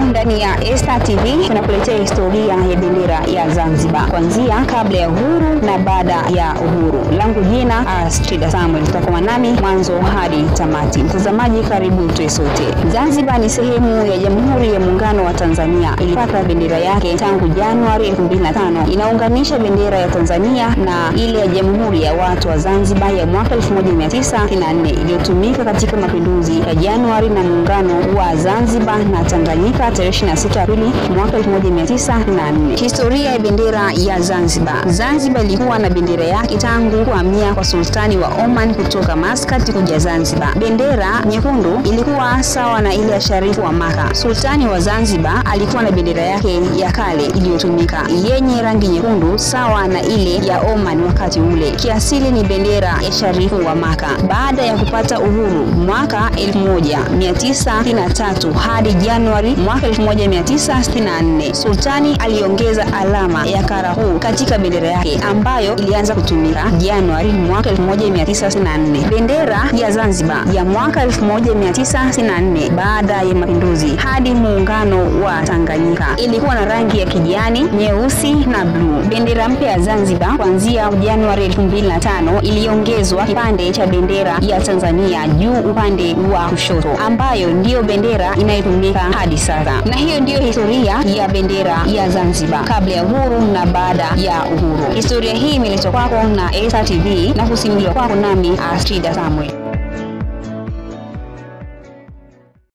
lang ndani ya Esta TV tunakuletea historia ya bendera ya Zanzibar kuanzia kabla ya uhuru na baada ya uhuru. Langu jina Astrida Samuel, tutakuwa nami mwanzo hadi tamati. Mtazamaji, karibu tuwe sote. Zanzibar ni sehemu ya Jamhuri ya Muungano wa Tanzania, ilipata bendera yake tangu Januari 2005. Inaunganisha bendera ya Tanzania na ile ya Jamhuri ya Watu wa Zanzibar ya mwaka 1964 iliyotumika katika mapinduzi ya Januari na muungano wa Zanzibar na Tanganyika tarehe 26 Aprili mwaka 1994. Historia ya bendera ya Zanzibar. Zanzibar ilikuwa na bendera yake tangu kuhamia kwa sultani wa Oman kutoka Muscat kuja Zanzibar. Bendera nyekundu ilikuwa sawa na ile ya Sharifu wa Maka. Sultani wa Zanzibar alikuwa na bendera yake ya kale iliyotumika yenye rangi nyekundu sawa na ile ya Oman wakati ule. Kiasili ni bendera ya Sharifu wa Maka. Baada ya kupata uhuru mwaka 1963 hadi Januari mwaka 1964, sultani aliongeza alama ya karahuu katika bendera yake ambayo ilianza kutumika Januari mwaka 1964. Bendera ya Zanzibar ya mwaka 1964 baada ya mapinduzi hadi muungano wa Tanganyika ilikuwa na rangi ya kijani, nyeusi na bluu. Bendera mpya ya Zanzibar kuanzia Januari 2005 iliongezwa kipande cha bendera ya Tanzania juu upande wa kushoto, ambayo ndiyo bendera inayotumika hadi sasa. Na hiyo ndiyo historia ya bendera ya Zanzibar kabla ya uhuru na baada ya uhuru. Historia hii imeletwa kwako na Esta TV na kusimuliwa kwako nami Astrida Samuel.